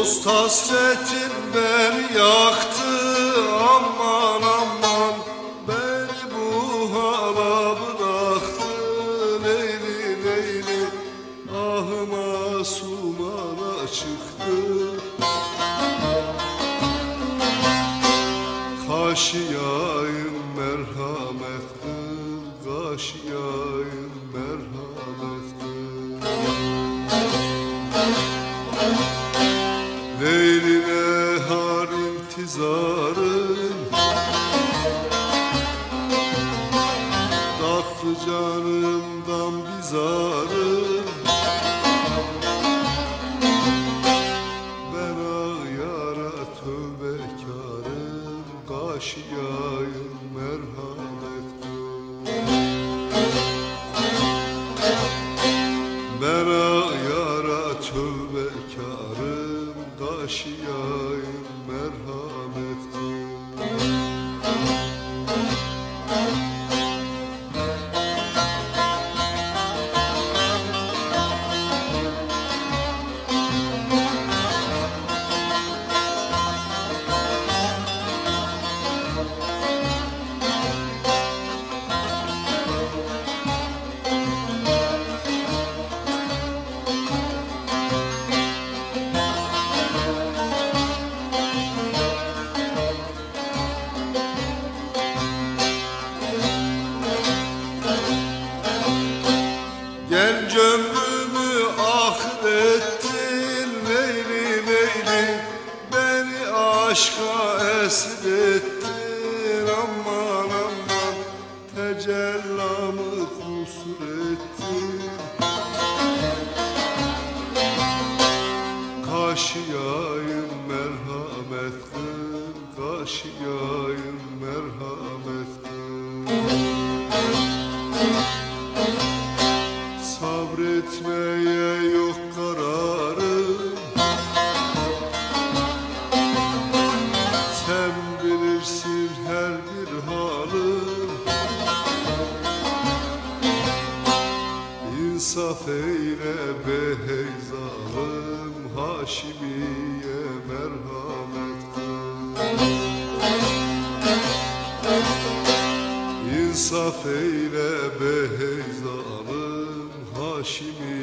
Dost hasretin beni yaktı aman aman. Beni bu hala bıraktı Leyli Leyli Ahıma sumana çıktı. Kaşıyayım merhamet kıl Kaşıyayım merhamet intizarın Tatlı canımdan bizarım. Ben ağyara tövbekarım. Kaşıyayım merhamet Kaşıyayım merhamet Leyli Beni aşka esir ettin Aman aman. Tecellamı kusur ettin. Kaşıyayım merhamet kıl Kaşıyayım merhamet İnsaf eyle be Haşimiye merhamet kıl. İnsaf eyle be Haşimiye